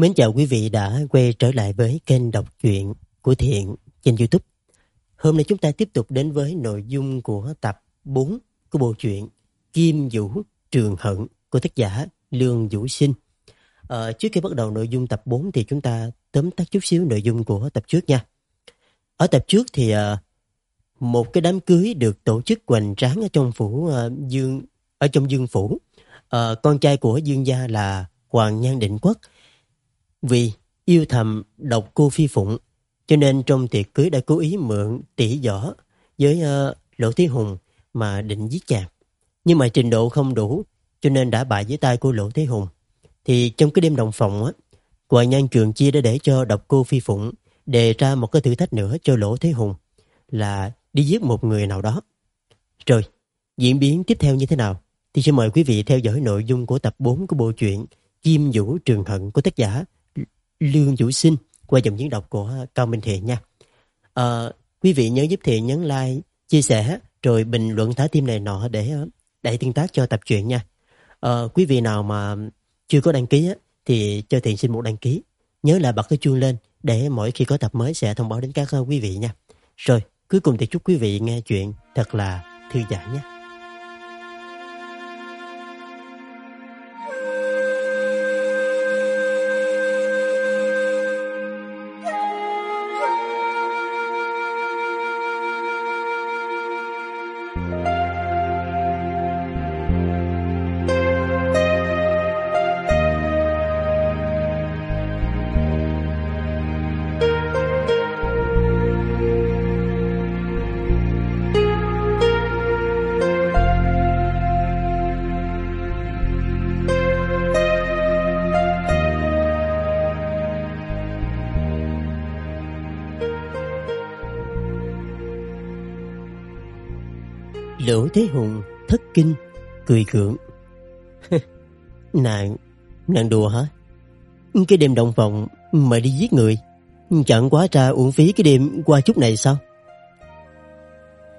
Mến chào quý vị đã quay trở lại với kênh đọc truyện của Thiện trên YouTube. Hôm nay chúng ta tiếp tục đến với nội dung của tập 4 của bộ truyện Kim Vũ Trường Hận của tác giả Lương Vũ Sinh. À, trước khi bắt đầu nội dung tập 4 thì chúng ta tóm tắt chút xíu nội dung của tập trước nha. Ở tập trước thì à, một cái đám cưới được tổ chức hoành tráng ở trong phủ à, Dương ở trong Dương phủ. À, con trai của Dương gia là Hoàng Nhan Định Quốc vì yêu thầm độc cô Phi Phụng cho nên trong tiệc cưới đã cố ý mượn tỷ võ với uh, Lỗ Thế Hùng mà định giết chàng. Nhưng mà trình độ không đủ cho nên đã bại dưới tay của Lỗ Thế Hùng. Thì trong cái đêm đồng phòng á, Hoàng Nhan Trường Chia đã để cho độc cô Phi Phụng đề ra một cái thử thách nữa cho Lỗ Thế Hùng là đi giết một người nào đó. Rồi, diễn biến tiếp theo như thế nào? Thì xin mời quý vị theo dõi nội dung của tập 4 của bộ truyện Kim Vũ Trường Hận của tác giả Lương Vũ Sinh qua dòng diễn đọc của Cao Minh Thiện nha. À, quý vị nhớ giúp Thiện nhấn like, chia sẻ rồi bình luận thả tim này nọ để đẩy tương tác cho tập truyện nha. À, quý vị nào mà chưa có đăng ký thì cho Thiện xin một đăng ký. Nhớ là bật cái chuông lên để mỗi khi có tập mới sẽ thông báo đến các ờ, quý vị nha. Rồi, cuối cùng thì chúc quý vị nghe chuyện thật là thư giãn nhé. Thế Hùng thất kinh, cười gượng. nàng, nàng đùa hả? Cái đêm động phòng mà đi giết người, chẳng quá ra uổng phí cái đêm qua chút này sao?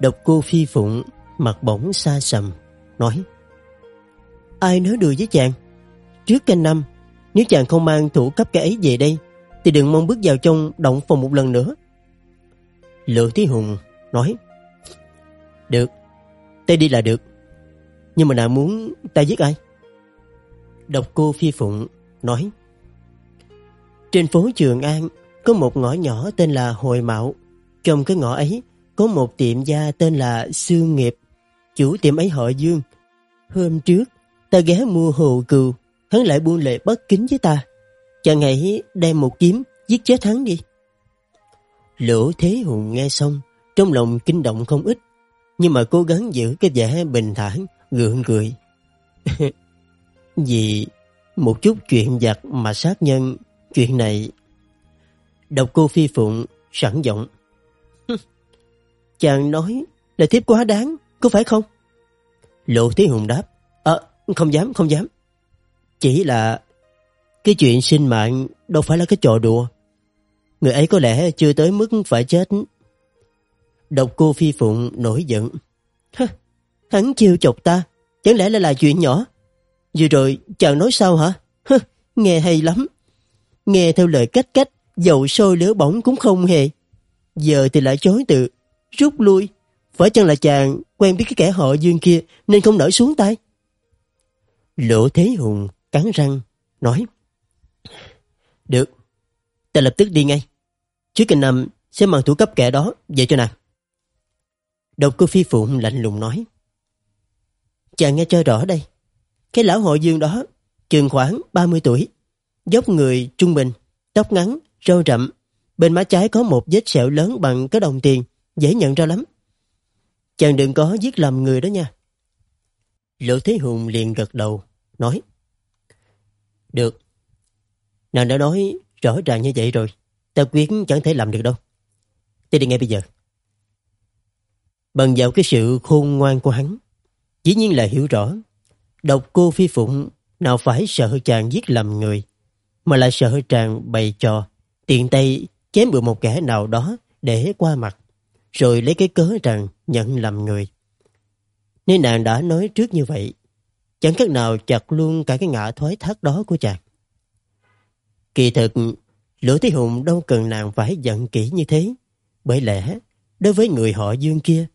Độc cô phi phụng, mặt bỗng xa sầm, nói Ai nói đùa với chàng? Trước canh năm, nếu chàng không mang thủ cấp cái ấy về đây, thì đừng mong bước vào trong động phòng một lần nữa. Lỗ Thế Hùng nói Được, tay đi là được. Nhưng mà nàng muốn ta giết ai? Độc cô Phi Phụng nói, Trên phố Trường An, Có một ngõ nhỏ tên là Hồi Mạo. Trong cái ngõ ấy, Có một tiệm gia tên là Sương Nghiệp. Chủ tiệm ấy họ Dương. Hôm trước, ta ghé mua hồ cừu, Hắn lại buôn lệ bất kính với ta. Chàng hãy đem một kiếm, Giết chết hắn đi. Lỗ Thế Hùng nghe xong, Trong lòng kinh động không ít nhưng mà cố gắng giữ cái vẻ bình thản, gượng cười. Vì một chút chuyện giặt mà sát nhân, chuyện này... Độc cô phi phụng, sẵn giọng. Chàng nói là thiếp quá đáng, có phải không? Lộ Thế Hùng đáp. Ờ, không dám, không dám. Chỉ là cái chuyện sinh mạng đâu phải là cái trò đùa. Người ấy có lẽ chưa tới mức phải chết Độc cô phi phụng nổi giận. Hơ, hắn chiêu chọc ta, chẳng lẽ là là chuyện nhỏ? Vừa rồi chàng nói sao hả? Hơ, nghe hay lắm. Nghe theo lời cách cách, dầu sôi lửa bỏng cũng không hề. Giờ thì lại chối từ, rút lui. Phải chăng là chàng quen biết cái kẻ họ dương kia nên không nở xuống tay? Lỗ Thế Hùng cắn răng, nói. Được, ta lập tức đi ngay. Trước kinh năm sẽ mang thủ cấp kẻ đó về cho nàng. Độc cô phi phụng lạnh lùng nói. Chàng nghe cho rõ đây. Cái lão hội dương đó, chừng khoảng 30 tuổi, dốc người trung bình, tóc ngắn, râu rậm. Bên má trái có một vết sẹo lớn bằng cái đồng tiền, dễ nhận ra lắm. Chàng đừng có giết lầm người đó nha. lữ Thế Hùng liền gật đầu, nói. Được. Nàng đã nói rõ ràng như vậy rồi. Ta quyết chẳng thể làm được đâu. Tôi đi ngay bây giờ. Bằng vào cái sự khôn ngoan của hắn Dĩ nhiên là hiểu rõ Độc cô phi phụng Nào phải sợ chàng giết lầm người Mà lại sợ chàng bày trò Tiện tay chém bự một kẻ nào đó Để qua mặt Rồi lấy cái cớ rằng nhận lầm người Nên nàng đã nói trước như vậy Chẳng cách nào chặt luôn cả cái ngã thoái thác đó của chàng Kỳ thực, Lỗ Thế Hùng đâu cần nàng phải giận kỹ như thế. Bởi lẽ, đối với người họ dương kia,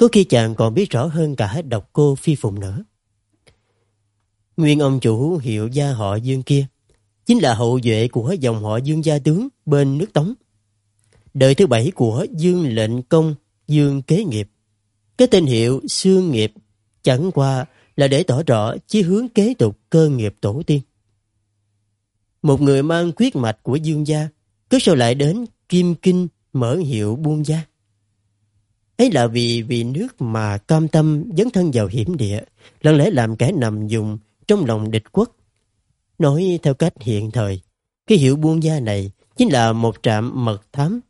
có khi chàng còn biết rõ hơn cả độc cô phi phụng nữa. Nguyên ông chủ hiệu gia họ dương kia, chính là hậu duệ của dòng họ dương gia tướng bên nước Tống. Đời thứ bảy của dương lệnh công, dương kế nghiệp. Cái tên hiệu xương nghiệp chẳng qua là để tỏ rõ chí hướng kế tục cơ nghiệp tổ tiên. Một người mang quyết mạch của dương gia, cứ sao lại đến Kim Kinh mở hiệu buôn gia. Ấy là vì vì nước mà cam tâm dấn thân vào hiểm địa, lần lẽ làm kẻ nằm dùng trong lòng địch quốc. Nói theo cách hiện thời, cái hiệu buôn gia này chính là một trạm mật thám,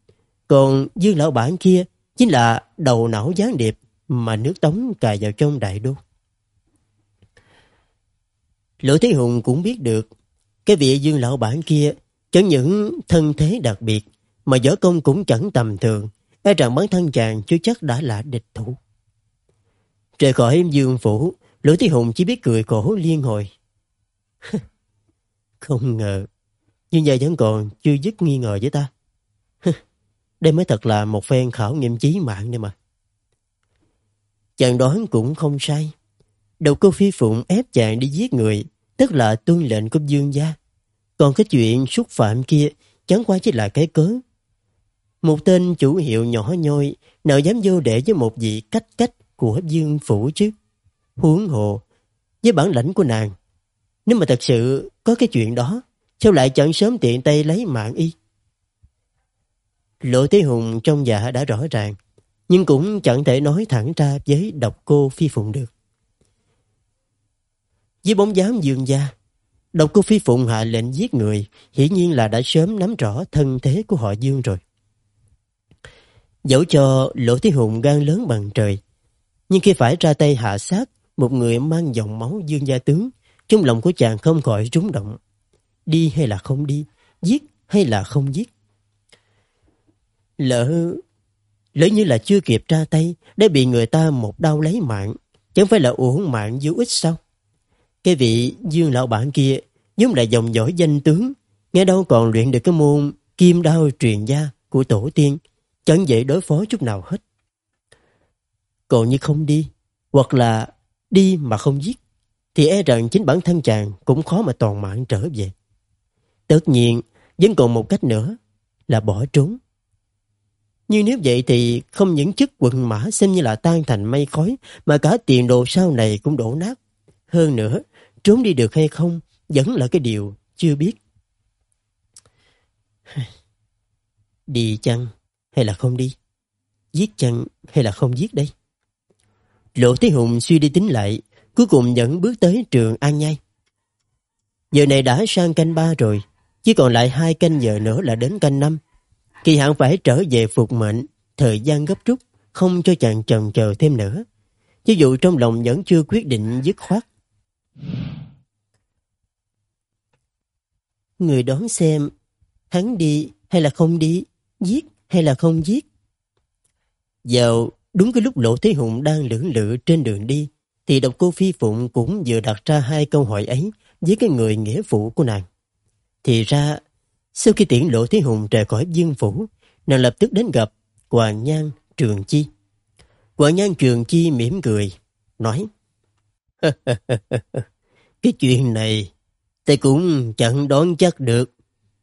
còn dương lão bản kia chính là đầu não gián điệp mà nước Tống cài vào trong đại đô. Lỗ Thế Hùng cũng biết được cái vị dương lão bản kia chẳng những thân thế đặc biệt mà võ công cũng chẳng tầm thường e rằng bản thân chàng chưa chắc đã là địch thủ. Trời khỏi dương phủ Lỗ Thế Hùng chỉ biết cười khổ liên hồi. Không ngờ nhưng giờ vẫn còn chưa dứt nghi ngờ với ta. Đây mới thật là một phen khảo nghiệm chí mạng đây mà. Chàng đoán cũng không sai. Đầu cô phi phụng ép chàng đi giết người, tức là tuân lệnh của dương gia. Còn cái chuyện xúc phạm kia chẳng qua chỉ là cái cớ. Một tên chủ hiệu nhỏ nhoi nào dám vô đệ với một vị cách cách của dương phủ chứ. Huống hồ, với bản lãnh của nàng, nếu mà thật sự có cái chuyện đó, sao lại chẳng sớm tiện tay lấy mạng y? Lộ Thế Hùng trong dạ đã rõ ràng, nhưng cũng chẳng thể nói thẳng ra với độc cô phi phụng được. Với bóng dáng dương gia, độc cô phi phụng hạ lệnh giết người, hiển nhiên là đã sớm nắm rõ thân thế của họ dương rồi. Dẫu cho Lỗ Thế Hùng gan lớn bằng trời, nhưng khi phải ra tay hạ sát một người mang dòng máu dương gia tướng, trong lòng của chàng không khỏi rúng động. Đi hay là không đi, giết hay là không giết. Lỡ Lỡ như là chưa kịp ra tay đã bị người ta một đau lấy mạng, chẳng phải là uổng mạng vô ích sao? Cái vị dương lão bản kia giống là dòng dõi danh tướng, nghe đâu còn luyện được cái môn kim đao truyền gia của tổ tiên, chẳng dễ đối phó chút nào hết. Còn như không đi, hoặc là đi mà không giết, thì e rằng chính bản thân chàng cũng khó mà toàn mạng trở về. Tất nhiên, vẫn còn một cách nữa là bỏ trốn. Nhưng nếu vậy thì không những chức quận mã xem như là tan thành mây khói mà cả tiền đồ sau này cũng đổ nát. Hơn nữa, trốn đi được hay không vẫn là cái điều chưa biết. Đi chăng hay là không đi? Giết chăng hay là không giết đây? Lộ Thế Hùng suy đi tính lại, cuối cùng vẫn bước tới trường An Nhai. Giờ này đã sang canh ba rồi, chỉ còn lại hai canh giờ nữa là đến canh năm. Kỳ hạn phải trở về phục mệnh, thời gian gấp rút, không cho chàng trần chờ thêm nữa. Chứ dù trong lòng vẫn chưa quyết định dứt khoát. Người đón xem, hắn đi hay là không đi, giết hay là không giết. Vào đúng cái lúc Lộ Thế Hùng đang lưỡng lự trên đường đi, thì độc cô Phi Phụng cũng vừa đặt ra hai câu hỏi ấy với cái người nghĩa phụ của nàng. Thì ra sau khi tiễn lộ Thế Hùng rời khỏi dương phủ, nàng lập tức đến gặp Hoàng Nhan Trường Chi. Hoàng Nhan Trường Chi mỉm cười, nói Cái chuyện này, thầy cũng chẳng đoán chắc được.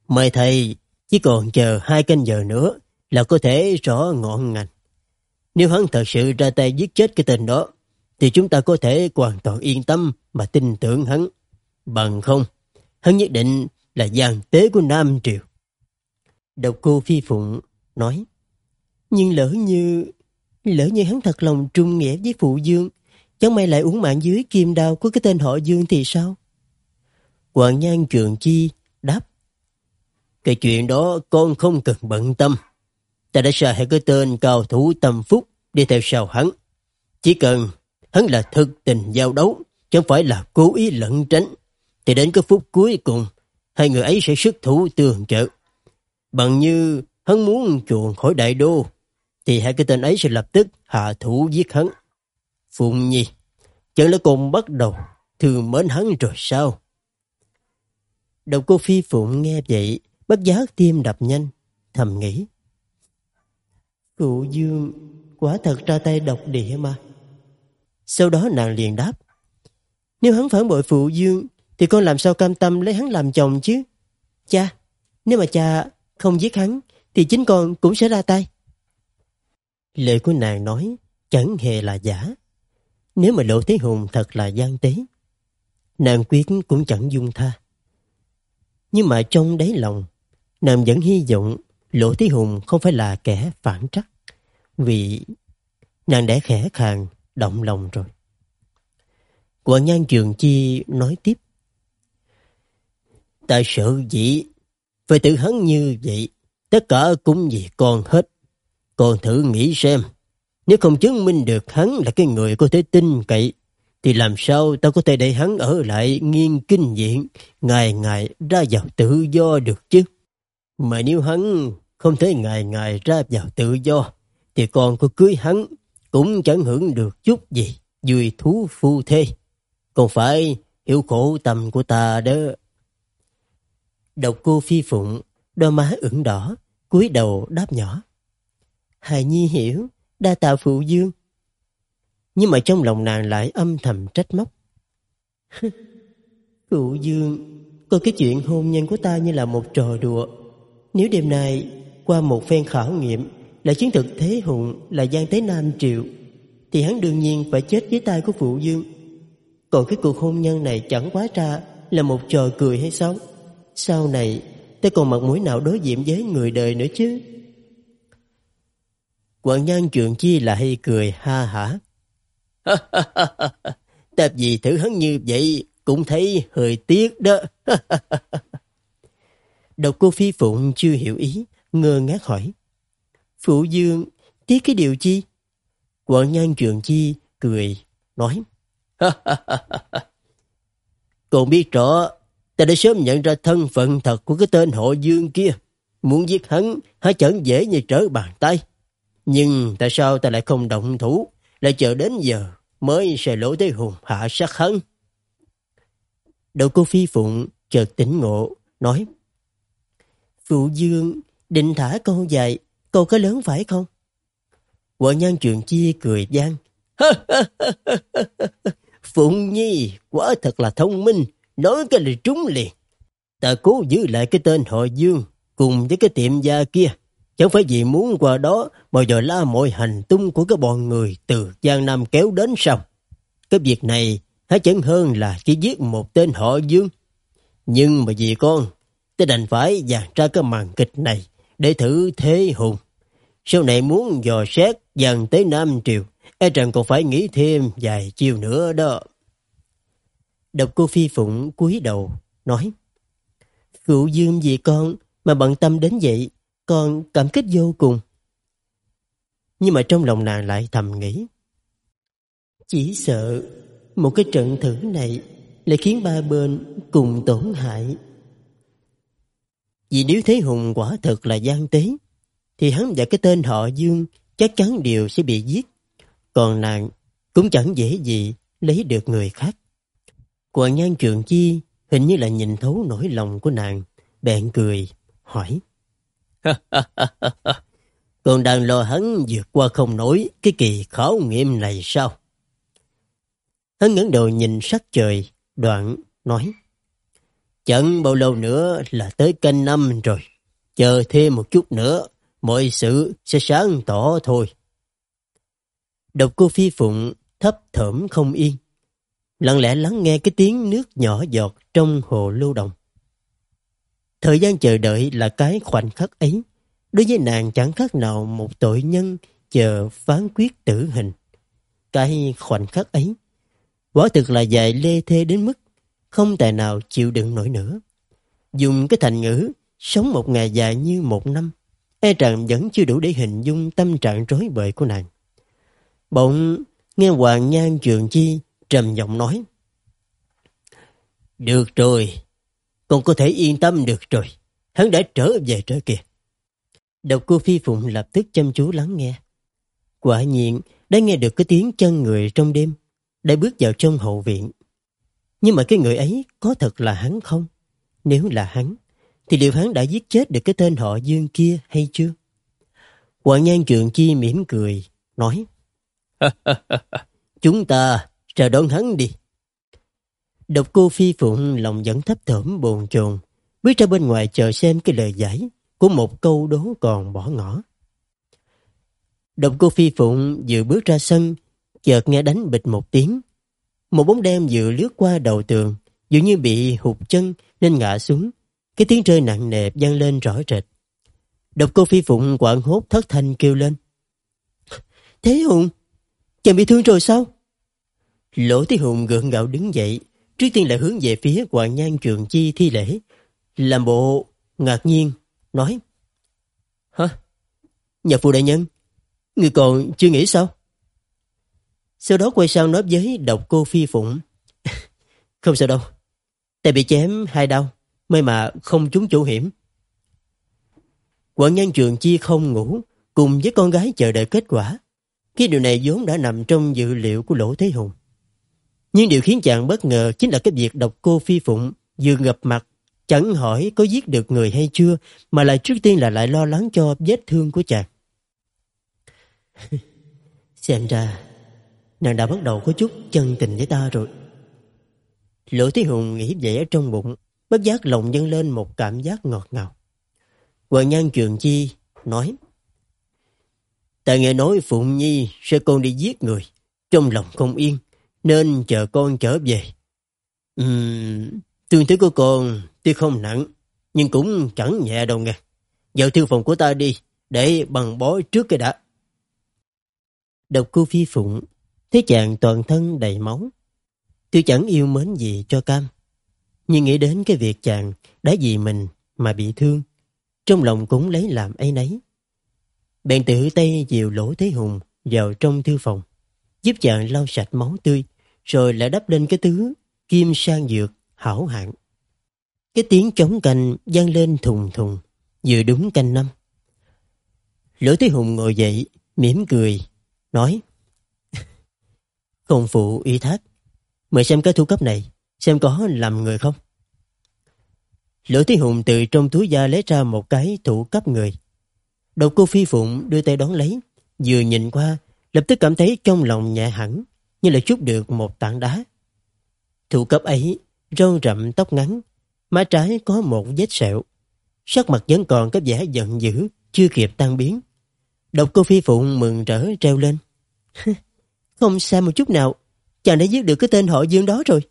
Mời thầy, chỉ còn chờ hai canh giờ nữa là có thể rõ ngọn ngành. Nếu hắn thật sự ra tay giết chết cái tên đó, thì chúng ta có thể hoàn toàn yên tâm mà tin tưởng hắn. Bằng không, hắn nhất định là giang tế của Nam Triều. Độc cô Phi Phụng nói, nhưng lỡ như, lỡ như hắn thật lòng trung nghĩa với Phụ Dương, chẳng may lại uống mạng dưới kim đao của cái tên họ Dương thì sao? Hoàng Nhan Trường Chi đáp, cái chuyện đó con không cần bận tâm. Ta đã sai hai cái tên cao thủ tâm phúc đi theo sau hắn. Chỉ cần hắn là thực tình giao đấu, chẳng phải là cố ý lẩn tránh, thì đến cái phút cuối cùng hai người ấy sẽ sức thủ tường trợ. Bằng như hắn muốn chuồn khỏi đại đô, thì hai cái tên ấy sẽ lập tức hạ thủ giết hắn. Phụng Nhi, chẳng lẽ còn bắt đầu thương mến hắn rồi sao? Độc cô Phi Phụng nghe vậy, bất giác tim đập nhanh, thầm nghĩ. Phụ Dương quả thật ra tay độc địa mà. Sau đó nàng liền đáp. Nếu hắn phản bội Phụ Dương, thì con làm sao cam tâm lấy hắn làm chồng chứ? Cha, nếu mà cha không giết hắn, thì chính con cũng sẽ ra tay. Lời của nàng nói chẳng hề là giả. Nếu mà Lộ Thế Hùng thật là gian tế, nàng quyết cũng chẳng dung tha. Nhưng mà trong đáy lòng, nàng vẫn hy vọng lỗ Thế Hùng không phải là kẻ phản trắc. Vì nàng đã khẽ khàng, động lòng rồi. Quảng Nhan Trường Chi nói tiếp. Ta sợ dĩ phải tự hắn như vậy, tất cả cũng vì con hết. Con thử nghĩ xem, nếu không chứng minh được hắn là cái người có thể tin cậy, thì làm sao ta có thể để hắn ở lại nghiên kinh viện, ngày ngày ra vào tự do được chứ? Mà nếu hắn không thể ngày ngày ra vào tự do, thì con có cưới hắn cũng chẳng hưởng được chút gì, vui thú phu thê. Còn phải hiểu khổ tâm của ta đó. Độc cô phi phụng, đôi má ửng đỏ, cúi đầu đáp nhỏ. Hài Nhi hiểu, đa tạ phụ dương. Nhưng mà trong lòng nàng lại âm thầm trách móc. phụ dương, coi cái chuyện hôn nhân của ta như là một trò đùa. Nếu đêm nay qua một phen khảo nghiệm là chiến thực thế hùng là gian tế nam triệu, thì hắn đương nhiên phải chết dưới tay của phụ dương. Còn cái cuộc hôn nhân này chẳng quá ra là một trò cười hay sao? Sau này ta còn mặt mũi nào đối diện với người đời nữa chứ? Quận nhân trường chi là hay cười ha hả. Tạp gì thử hắn như vậy cũng thấy hơi tiếc đó. Độc cô phi phụng chưa hiểu ý, ngơ ngác hỏi. Phụ dương, tiếc cái điều chi? Quận nhân trường chi cười, nói. Còn biết rõ, ta đã sớm nhận ra thân phận thật của cái tên họ dương kia. Muốn giết hắn, há chẳng dễ như trở bàn tay. Nhưng tại sao ta lại không động thủ, lại chờ đến giờ mới sẽ lỗ tới hùng hạ sát hắn? Đậu cô phi phụng chợt tỉnh ngộ, nói Phụ dương định thả câu dài, câu có lớn phải không? Quận nhân trường chia cười gian. Phụng Nhi quả thật là thông minh, nói cái là trúng liền. Ta cố giữ lại cái tên họ Dương cùng với cái tiệm gia kia Chẳng phải vì muốn qua đó mà giờ la mọi hành tung của cái bọn người từ Giang Nam kéo đến sao? Cái việc này há chẳng hơn là chỉ giết một tên họ Dương. Nhưng mà vì con, ta đành phải dàn ra cái màn kịch này để thử thế hùng. Sau này muốn dò xét dần tới Nam Triều, e rằng còn phải nghĩ thêm vài chiều nữa đó. Độc cô Phi Phụng cúi đầu, nói Cựu Dương vì con mà bận tâm đến vậy, con cảm kích vô cùng. Nhưng mà trong lòng nàng lại thầm nghĩ. Chỉ sợ một cái trận thử này lại khiến ba bên cùng tổn hại. Vì nếu Thế Hùng quả thật là gian tế, thì hắn và cái tên họ Dương chắc chắn đều sẽ bị giết. Còn nàng cũng chẳng dễ gì lấy được người khác. Quảng Nhan Trường Chi hình như là nhìn thấu nỗi lòng của nàng, bèn cười, hỏi. Còn đang lo hắn vượt qua không nổi cái kỳ khảo nghiệm này sao? Hắn ngẩng đầu nhìn sắc trời, đoạn nói. Chẳng bao lâu nữa là tới canh năm rồi. Chờ thêm một chút nữa, mọi sự sẽ sáng tỏ thôi. Độc cô phi phụng thấp thởm không yên. Lặng lẽ lắng nghe cái tiếng nước nhỏ giọt trong hồ lưu đồng. Thời gian chờ đợi là cái khoảnh khắc ấy. Đối với nàng chẳng khác nào một tội nhân chờ phán quyết tử hình. Cái khoảnh khắc ấy, quả thực là dài lê thê đến mức không tài nào chịu đựng nổi nữa. Dùng cái thành ngữ sống một ngày dài như một năm, e rằng vẫn chưa đủ để hình dung tâm trạng rối bời của nàng. Bỗng nghe Hoàng Nhan Trường Chi trầm giọng nói Được rồi, con có thể yên tâm được rồi. Hắn đã trở về trở kìa. Độc cô Phi Phụng lập tức chăm chú lắng nghe. Quả nhiên, đã nghe được cái tiếng chân người trong đêm, đã bước vào trong hậu viện. Nhưng mà cái người ấy có thật là hắn không? Nếu là hắn, thì liệu hắn đã giết chết được cái tên họ Dương kia hay chưa? Hoàng Nhan Trường Chi mỉm cười, nói Chúng ta chờ đón hắn đi. Độc cô Phi Phụng lòng vẫn thấp thởm bồn chồn, bước ra bên ngoài chờ xem cái lời giải của một câu đố còn bỏ ngỏ. Độc cô Phi Phụng vừa bước ra sân, chợt nghe đánh bịch một tiếng. Một bóng đen vừa lướt qua đầu tường, dường như bị hụt chân nên ngã xuống. Cái tiếng rơi nặng nề vang lên rõ rệt. Độc cô Phi Phụng quảng hốt thất thanh kêu lên. Thế Hùng, chàng bị thương rồi sao? Lỗ Thế Hùng gượng gạo đứng dậy, trước tiên là hướng về phía Hoàng Nhan Trường Chi thi lễ. Làm bộ ngạc nhiên, nói. Hả? Nhà phụ đại nhân, người còn chưa nghĩ sao? Sau đó quay sang nói với độc cô Phi Phụng. không sao đâu, tại bị chém hai đau, may mà không trúng chủ hiểm. Quận nhân trường chi không ngủ, cùng với con gái chờ đợi kết quả. Cái điều này vốn đã nằm trong dự liệu của Lỗ Thế Hùng. Nhưng điều khiến chàng bất ngờ chính là cái việc độc cô Phi Phụng vừa gặp mặt, chẳng hỏi có giết được người hay chưa, mà lại trước tiên là lại lo lắng cho vết thương của chàng. Xem ra, nàng đã bắt đầu có chút chân tình với ta rồi. Lỗ Thế Hùng nghĩ vậy ở trong bụng, bất giác lòng dâng lên một cảm giác ngọt ngào. Hoàng Nhan Trường Chi nói Ta nghe nói Phụng Nhi sẽ con đi giết người, trong lòng không yên, nên chờ con trở về. Uhm, tương thứ của con tuy không nặng, nhưng cũng chẳng nhẹ đâu nghe. Vào thư phòng của ta đi, để bằng bó trước cái đã. Độc cô phi phụng, thấy chàng toàn thân đầy máu. Tôi chẳng yêu mến gì cho cam. Nhưng nghĩ đến cái việc chàng đã vì mình mà bị thương, trong lòng cũng lấy làm ấy nấy. Bèn tự tay dìu lỗ thế hùng vào trong thư phòng, giúp chàng lau sạch máu tươi, rồi lại đắp lên cái thứ kim sang dược hảo hạng. Cái tiếng chống canh vang lên thùng thùng, vừa đúng canh năm. Lỗ Thế Hùng ngồi dậy, mỉm cười, nói không phụ ý thác, mời xem cái thu cấp này, xem có làm người không. Lỗ Thế Hùng từ trong túi da lấy ra một cái thủ cấp người. Độc cô Phi Phụng đưa tay đón lấy, vừa nhìn qua, lập tức cảm thấy trong lòng nhẹ hẳn, như là chút được một tảng đá. Thủ cấp ấy, râu rậm tóc ngắn, má trái có một vết sẹo. Sắc mặt vẫn còn có vẻ giận dữ, chưa kịp tan biến. Độc cô Phi Phụng mừng rỡ treo lên. Không sai một chút nào, chàng đã giết được cái tên họ Dương đó rồi.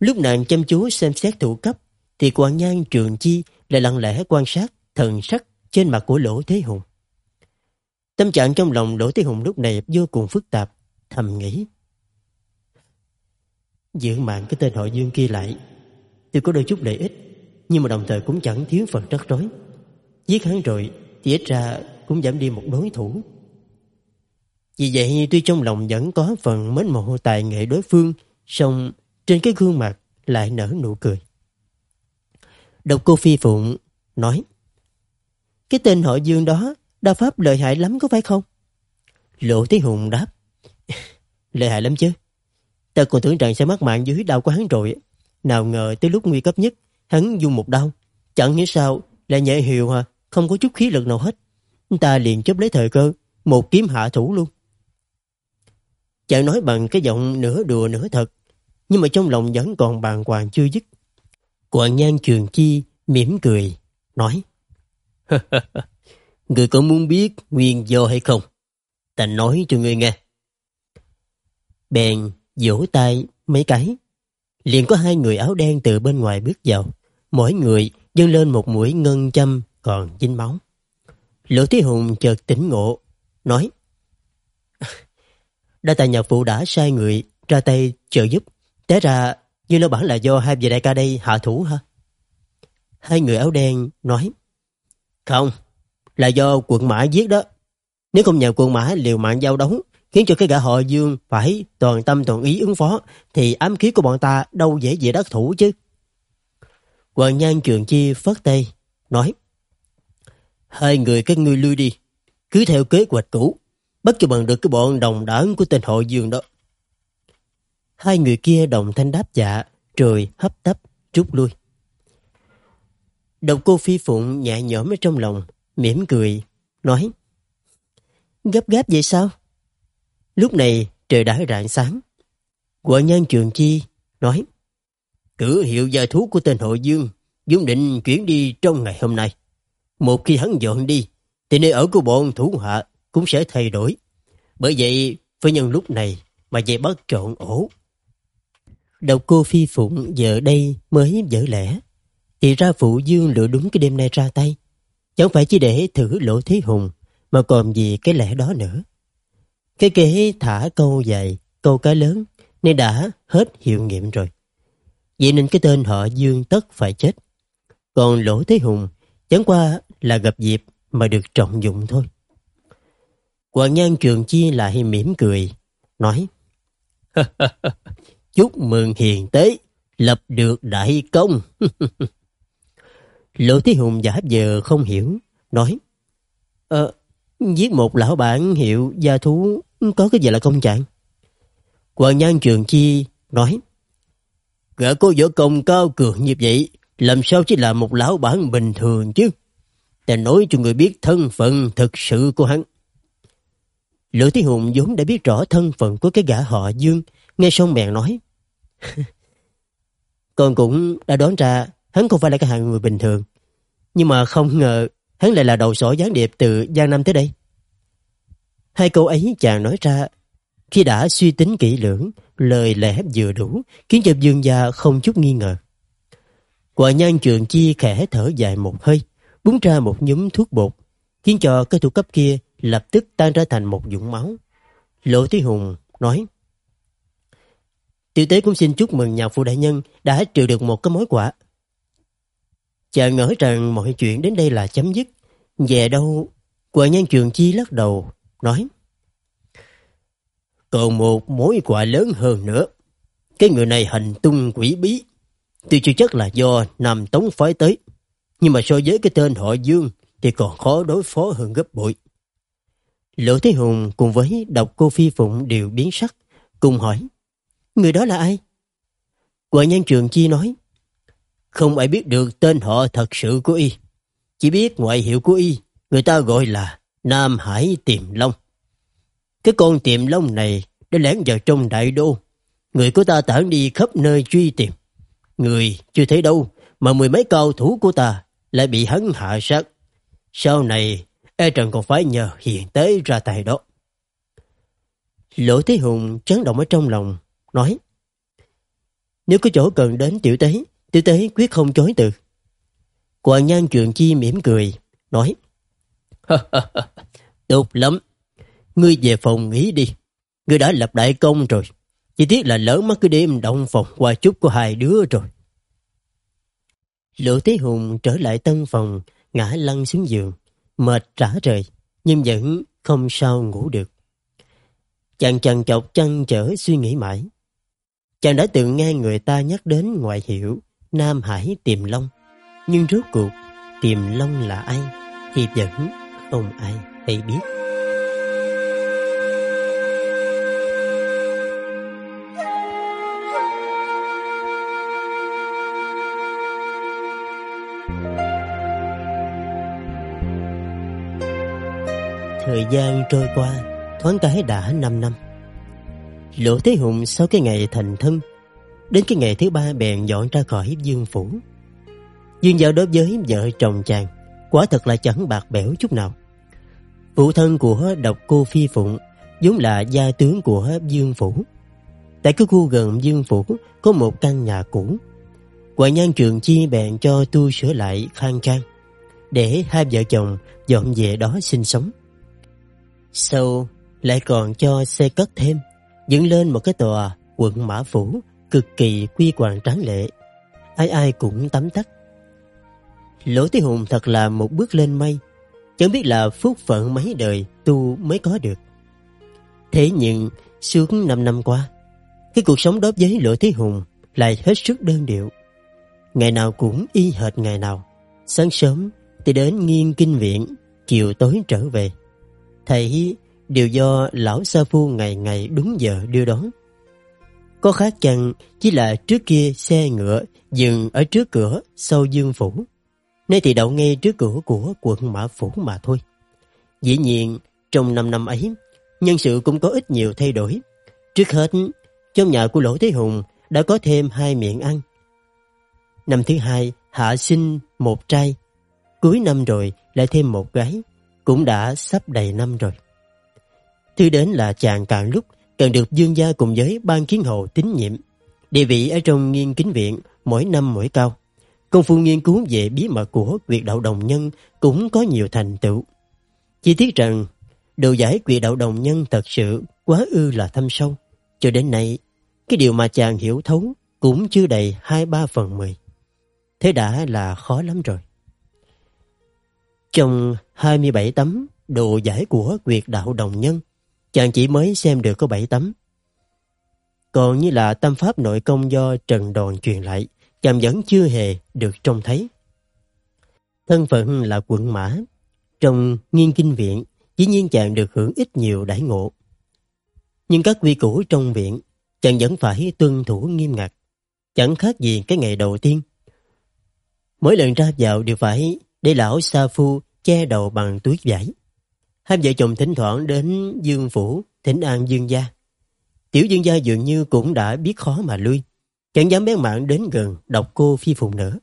Lúc nàng chăm chú xem xét thủ cấp, thì quan nhan trường chi lại lặng lẽ quan sát thần sắc trên mặt của Lỗ Thế Hùng. Tâm trạng trong lòng Lỗ Thế Hùng lúc này vô cùng phức tạp, thầm nghĩ. Giữ mạng cái tên họ Dương kia lại, thì có đôi chút lợi ích, nhưng mà đồng thời cũng chẳng thiếu phần rắc rối. Giết hắn rồi thì ít ra cũng giảm đi một đối thủ. Vì vậy tuy trong lòng vẫn có phần mến mộ tài nghệ đối phương, song trên cái gương mặt lại nở nụ cười. Độc cô Phi Phụng nói Cái tên họ Dương đó đa pháp lợi hại lắm có phải không? Lộ Thế Hùng đáp Lợi hại lắm chứ. Ta còn tưởng rằng sẽ mất mạng dưới đau của hắn rồi. Nào ngờ tới lúc nguy cấp nhất Hắn dùng một đau Chẳng hiểu sao lại nhẹ hiệu hả Không có chút khí lực nào hết. Ta liền chấp lấy thời cơ Một kiếm hạ thủ luôn. Chàng nói bằng cái giọng nửa đùa nửa thật Nhưng mà trong lòng vẫn còn bàng hoàng chưa dứt Quảng Nhan Trường Chi mỉm cười, nói Người có muốn biết nguyên do hay không? Ta nói cho người nghe. Bèn vỗ tay mấy cái. Liền có hai người áo đen từ bên ngoài bước vào. Mỗi người dâng lên một mũi ngân châm còn dính máu. Lỗ Thế Hùng chợt tỉnh ngộ, nói Đa tài nhà phụ đã sai người ra tay trợ giúp. Té ra như nó bản là do hai vị đại ca đây hạ thủ hả? Hai người áo đen nói Không, là do quận mã giết đó. Nếu không nhờ quận mã liều mạng giao đấu khiến cho cái gã họ Dương phải toàn tâm toàn ý ứng phó thì ám khí của bọn ta đâu dễ dễ đắc thủ chứ. Hoàng Nhan Trường Chi phất tay, nói Hai người các ngươi lui đi, cứ theo kế hoạch cũ, bắt cho bằng được cái bọn đồng đảng của tên hội Dương đó. Hai người kia đồng thanh đáp dạ, rồi hấp tấp, rút lui. Độc cô Phi Phụng nhẹ nhõm ở trong lòng, mỉm cười, nói Gấp gáp vậy sao? Lúc này trời đã rạng sáng. Quận nhân Trường Chi nói Cử hiệu gia thú của tên hội dương vốn định chuyển đi trong ngày hôm nay. Một khi hắn dọn đi, thì nơi ở của bọn thủ hạ cũng sẽ thay đổi. Bởi vậy, phải nhân lúc này mà về bắt trộn ổ. đầu cô Phi Phụng giờ đây mới dở lẽ. Thì ra Phụ Dương lựa đúng cái đêm nay ra tay. Chẳng phải chỉ để thử lỗ thế hùng, mà còn vì cái lẽ đó nữa. Cái kế thả câu dài, câu cá lớn, nên đã hết hiệu nghiệm rồi. Vậy nên cái tên họ Dương tất phải chết. Còn lỗ thế hùng chẳng qua là gặp dịp mà được trọng dụng thôi. Hoàng Nhan Trường Chi lại mỉm cười, nói Chúc mừng hiền tế, lập được đại công. Lỗ Thế Hùng giả giờ không hiểu, nói Ờ, giết một lão bản hiệu gia thú có cái gì là công trạng? Hoàng Nhan Trường Chi nói Gã có võ công cao cường như vậy, làm sao chỉ là một lão bản bình thường chứ? Ta nói cho người biết thân phận thực sự của hắn. Lữ Thế Hùng vốn đã biết rõ thân phận của cái gã họ Dương, nghe xong bèn nói. Con cũng đã đoán ra hắn không phải là cái hạng người bình thường. Nhưng mà không ngờ hắn lại là đầu sỏ gián điệp từ Giang Nam tới đây. Hai câu ấy chàng nói ra khi đã suy tính kỹ lưỡng, lời lẽ vừa đủ, khiến cho dương gia không chút nghi ngờ. Quả nhan trường chi khẽ thở dài một hơi, búng ra một nhúm thuốc bột, khiến cho cái thủ cấp kia lập tức tan ra thành một dũng máu. Lộ Thí Hùng nói, Tiểu tế cũng xin chúc mừng nhà phụ đại nhân đã trừ được một cái mối quả. Chàng ngỡ rằng mọi chuyện đến đây là chấm dứt. Về đâu, quả nhân trường chi lắc đầu, nói, Còn một mối quả lớn hơn nữa. Cái người này hành tung quỷ bí. Tuy chưa chắc là do Nam Tống phái tới. Nhưng mà so với cái tên họ Dương thì còn khó đối phó hơn gấp bội. Lỗ Thế Hùng cùng với độc cô Phi Phụng đều biến sắc, cùng hỏi, người đó là ai? Quả nhân trường chi nói, không ai biết được tên họ thật sự của y. Chỉ biết ngoại hiệu của y, người ta gọi là Nam Hải Tiềm Long. Cái con tiềm long này đã lẻn vào trong đại đô. Người của ta tản đi khắp nơi truy tìm. Người chưa thấy đâu, mà mười mấy cao thủ của ta lại bị hắn hạ sát. Sau này, e rằng còn phải nhờ hiện tế ra tài đó. Lỗ Thế Hùng chấn động ở trong lòng, nói Nếu có chỗ cần đến tiểu tế, tiểu tế quyết không chối từ. Quan nhan trường chi mỉm cười, nói Tốt lắm, ngươi về phòng nghỉ đi. Ngươi đã lập đại công rồi. Chỉ tiếc là lỡ mất cái đêm động phòng qua chút của hai đứa rồi. Lỗ Thế Hùng trở lại tân phòng, ngã lăn xuống giường, mệt rã rời, nhưng vẫn không sao ngủ được. Chàng chằn chọc chăn trở suy nghĩ mãi. Chàng đã từng nghe người ta nhắc đến ngoại hiệu Nam Hải Tiềm Long, nhưng rốt cuộc Tiềm Long là ai thì vẫn không ai hay biết. Thời gian trôi qua, thoáng cái đã 5 năm. Lỗ Thế Hùng sau cái ngày thành thân, đến cái ngày thứ ba bèn dọn ra khỏi dương phủ. Dương giao đối với vợ chồng chàng, quả thật là chẳng bạc bẽo chút nào. Phụ thân của độc cô Phi Phụng vốn là gia tướng của Dương Phủ. Tại cái khu gần Dương Phủ có một căn nhà cũ. Quả nhan trường chi bèn cho tu sửa lại khang trang, để hai vợ chồng dọn về đó sinh sống. Sau lại còn cho xe cất thêm, dựng lên một cái tòa quận Mã Phủ cực kỳ quy hoàng tráng lệ. Ai ai cũng tắm tắt. Lỗ Thế Hùng thật là một bước lên mây, chẳng biết là phúc phận mấy đời tu mới có được. Thế nhưng suốt năm năm qua, cái cuộc sống đối với Lỗ Thế Hùng lại hết sức đơn điệu. Ngày nào cũng y hệt ngày nào. Sáng sớm thì đến nghiên kinh viện, chiều tối trở về. Thầy đều do lão sa phu ngày ngày đúng giờ đưa đón. Có khác chăng chỉ là trước kia xe ngựa dừng ở trước cửa sau dương phủ. Nay thì đậu ngay trước cửa của quận Mã Phủ mà thôi. Dĩ nhiên, trong 5 năm ấy, nhân sự cũng có ít nhiều thay đổi. Trước hết, trong nhà của Lỗ Thế Hùng đã có thêm hai miệng ăn. Năm thứ hai, hạ sinh một trai. Cuối năm rồi lại thêm một gái, cũng đã sắp đầy năm rồi. Thứ đến là chàng càng lúc càng được dương gia cùng với ban kiến hậu tín nhiệm. Địa vị ở trong nghiên kính viện mỗi năm mỗi cao. Công phu nghiên cứu về bí mật của việc đạo đồng nhân cũng có nhiều thành tựu. Chỉ tiếc rằng, đồ giải quyệt đạo đồng nhân thật sự quá ư là thâm sâu. Cho đến nay, cái điều mà chàng hiểu thấu cũng chưa đầy hai ba phần mười. Thế đã là khó lắm rồi. Trong 27 tấm đồ giải của quyệt đạo đồng nhân, chàng chỉ mới xem được có 7 tấm. Còn như là tâm pháp nội công do Trần Đòn truyền lại, chàng vẫn chưa hề được trông thấy. Thân phận là quận mã, trong nghiên kinh viện, dĩ nhiên chàng được hưởng ít nhiều đãi ngộ. Nhưng các quy củ trong viện, chàng vẫn phải tuân thủ nghiêm ngặt, chẳng khác gì cái ngày đầu tiên. Mỗi lần ra vào đều phải để lão Sa Phu che đầu bằng túi vải. Hai vợ chồng thỉnh thoảng đến Dương Phủ, thỉnh an Dương Gia. Tiểu Dương Gia dường như cũng đã biết khó mà lui, chẳng dám bén mạng đến gần đọc cô phi phùng nữa.